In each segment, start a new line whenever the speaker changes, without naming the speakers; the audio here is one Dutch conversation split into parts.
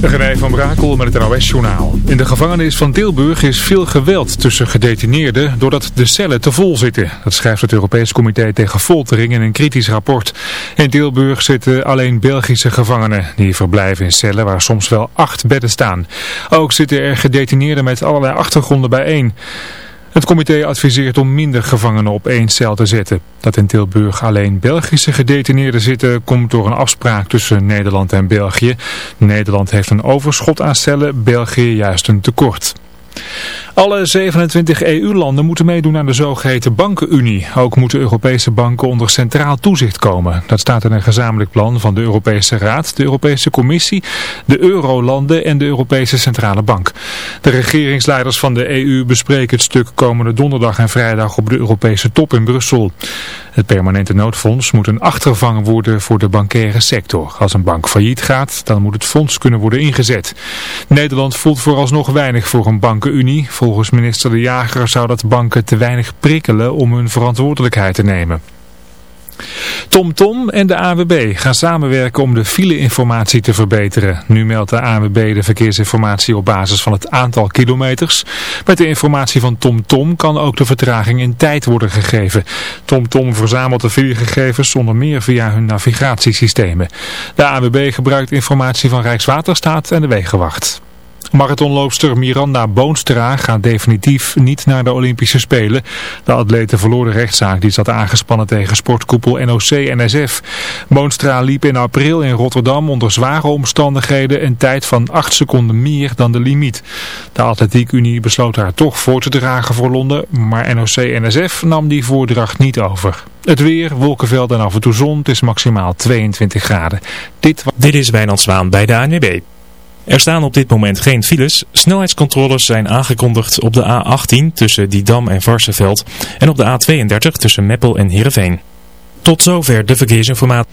René van Brakel met het NOS-journaal. In de gevangenis van Tilburg is veel geweld tussen gedetineerden doordat de cellen te vol zitten. Dat schrijft het Europees Comité tegen Foltering in een kritisch rapport. In Tilburg zitten alleen Belgische gevangenen. Die verblijven in cellen waar soms wel acht bedden staan. Ook zitten er gedetineerden met allerlei achtergronden bijeen. Het comité adviseert om minder gevangenen op één cel te zetten. Dat in Tilburg alleen Belgische gedetineerden zitten komt door een afspraak tussen Nederland en België. Nederland heeft een overschot aan cellen, België juist een tekort. Alle 27 EU-landen moeten meedoen aan de zogeheten bankenunie. Ook moeten Europese banken onder centraal toezicht komen. Dat staat in een gezamenlijk plan van de Europese Raad, de Europese Commissie, de Eurolanden en de Europese Centrale Bank. De regeringsleiders van de EU bespreken het stuk komende donderdag en vrijdag op de Europese top in Brussel. Het permanente noodfonds moet een achtervang worden voor de bankaire sector. Als een bank failliet gaat, dan moet het fonds kunnen worden ingezet. Nederland voelt vooralsnog weinig voor een bankenunie. Volgens minister De Jager zou dat banken te weinig prikkelen om hun verantwoordelijkheid te nemen. TomTom Tom en de AWB gaan samenwerken om de fileinformatie te verbeteren. Nu meldt de AWB de verkeersinformatie op basis van het aantal kilometers. Met de informatie van TomTom Tom kan ook de vertraging in tijd worden gegeven. TomTom Tom verzamelt de filegegevens onder meer via hun navigatiesystemen. De AWB gebruikt informatie van Rijkswaterstaat en de Wegenwacht. Marathonloopster Miranda Boonstra gaat definitief niet naar de Olympische Spelen. De atlete verloor de rechtszaak die zat aangespannen tegen sportkoepel NOC-NSF. Boonstra liep in april in Rotterdam onder zware omstandigheden een tijd van 8 seconden meer dan de limiet. De Atletiekunie besloot haar toch voor te dragen voor Londen, maar NOC-NSF nam die voordracht niet over. Het weer, wolkenvelden en af en toe zon, het is maximaal 22 graden.
Dit, Dit is Wijnand Zwaan bij de ANWB. Er staan op dit moment geen files. Snelheidscontroles zijn aangekondigd op de A18 tussen Didam en Varsenveld en op de A32 tussen Meppel en Heerenveen. Tot zover de verkeersinformatie.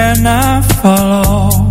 can I follow?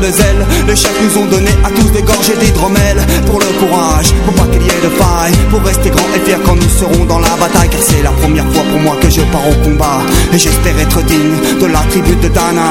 De zèle. Les chefs nous ont donné à tous des gorgées d'hydromel Pour le courage, pour pas qu'il y ait de faille. Pour rester grand et fier quand nous serons dans la bataille. Car c'est la première fois pour moi que je pars au combat. Et j'espère être digne de la tribu de Dana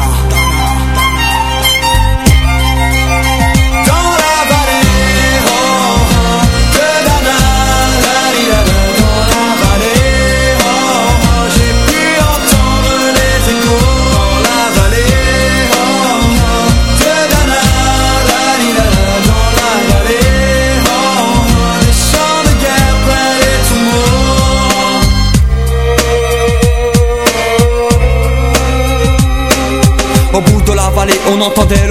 joder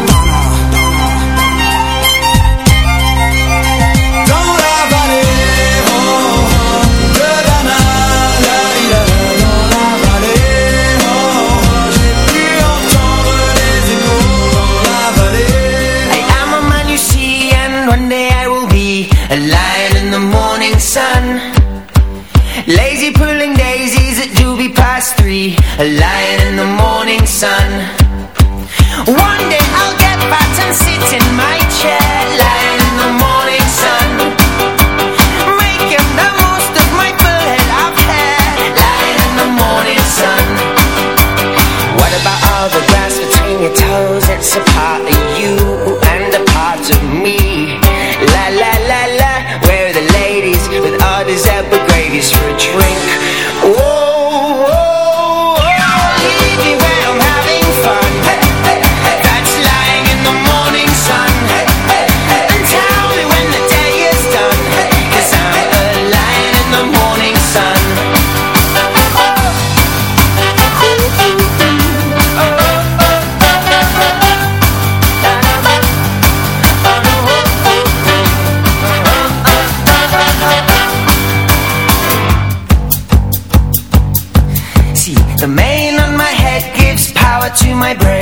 power to my brain.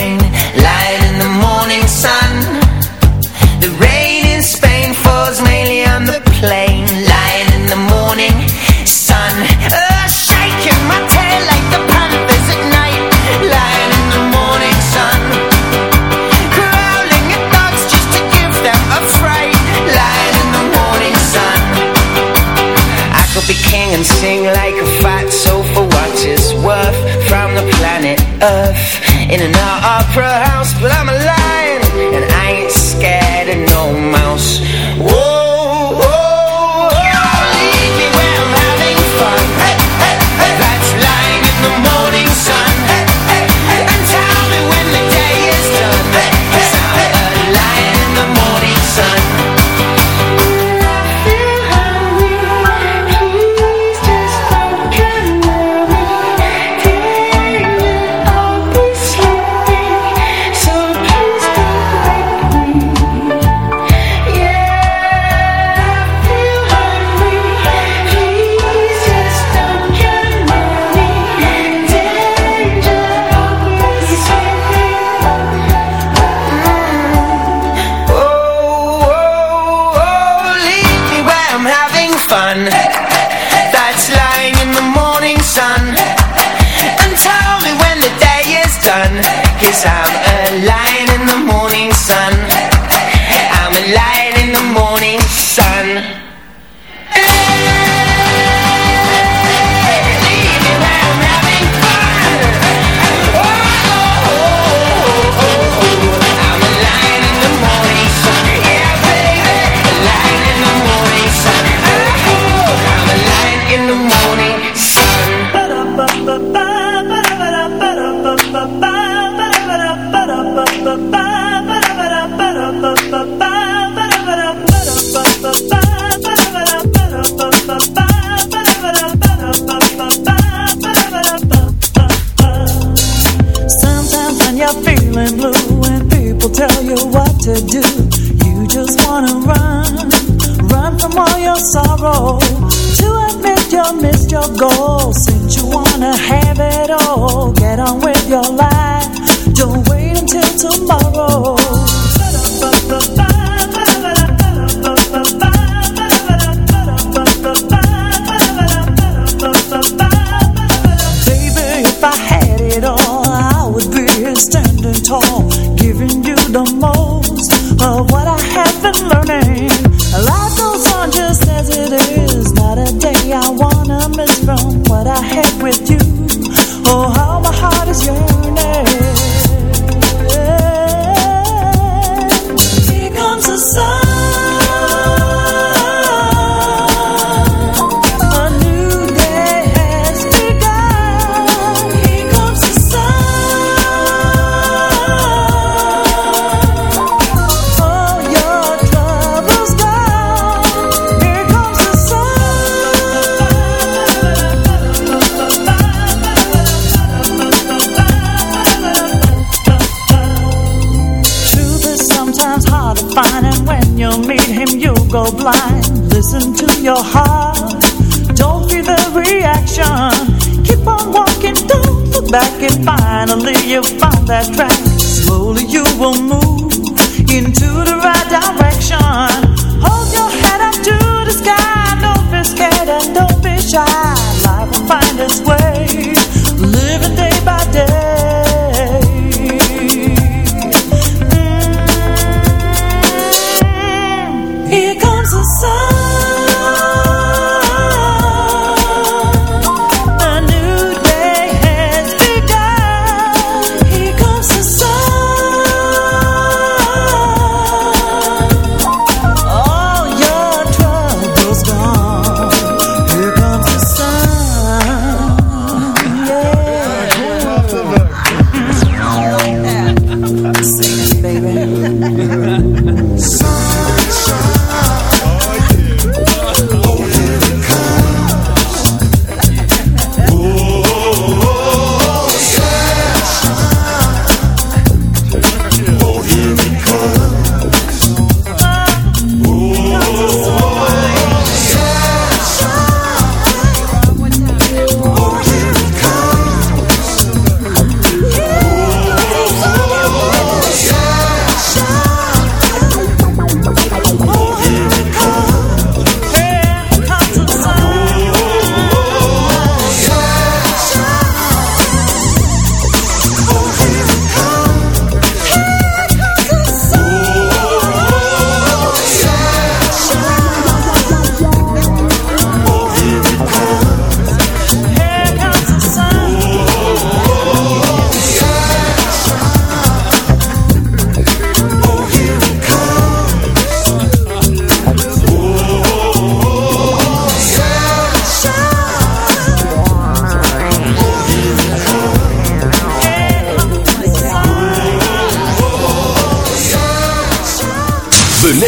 you find that track, slowly you will move into the right direction. Hold your head up to the sky. Don't be scared and don't be shy. Life will find its way. Living day by day.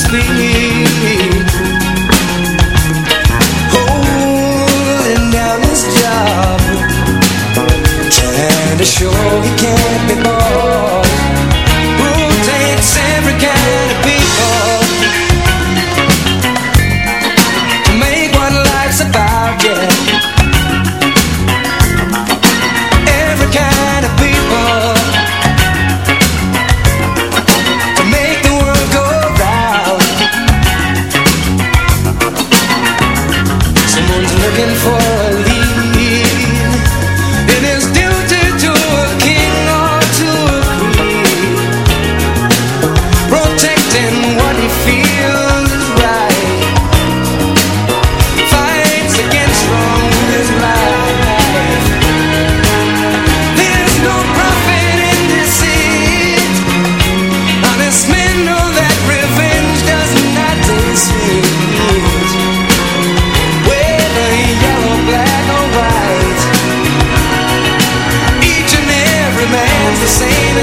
sleep.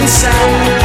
inside.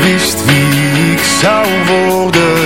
Wist wie ik zou worden.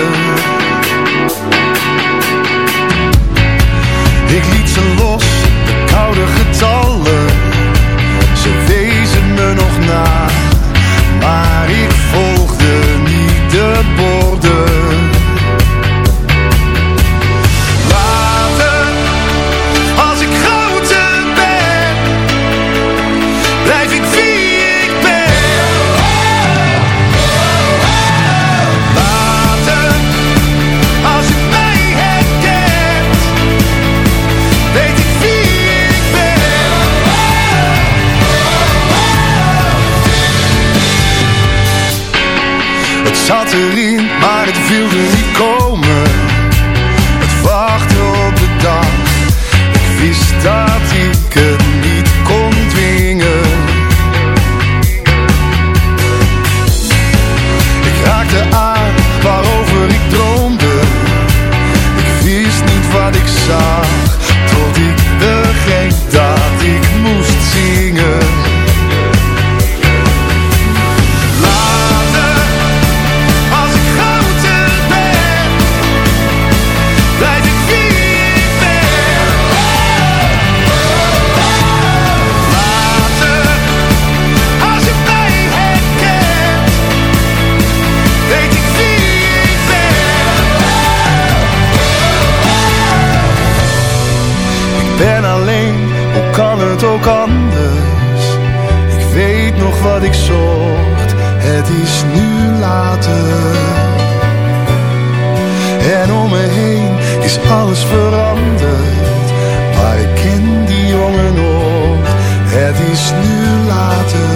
Is nu later.